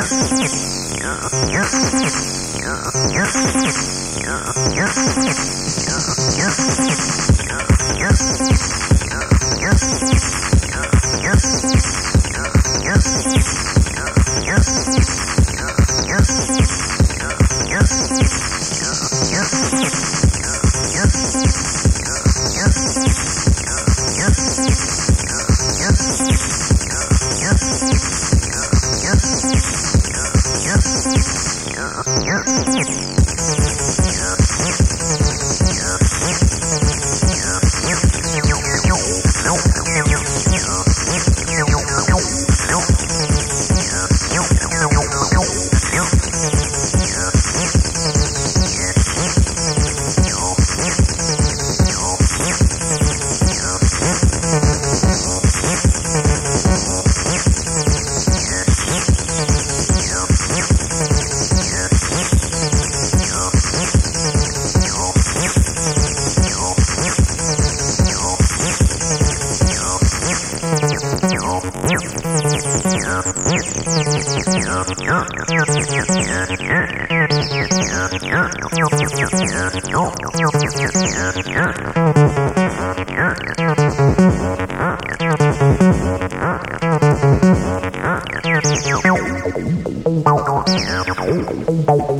Yes. Thank you.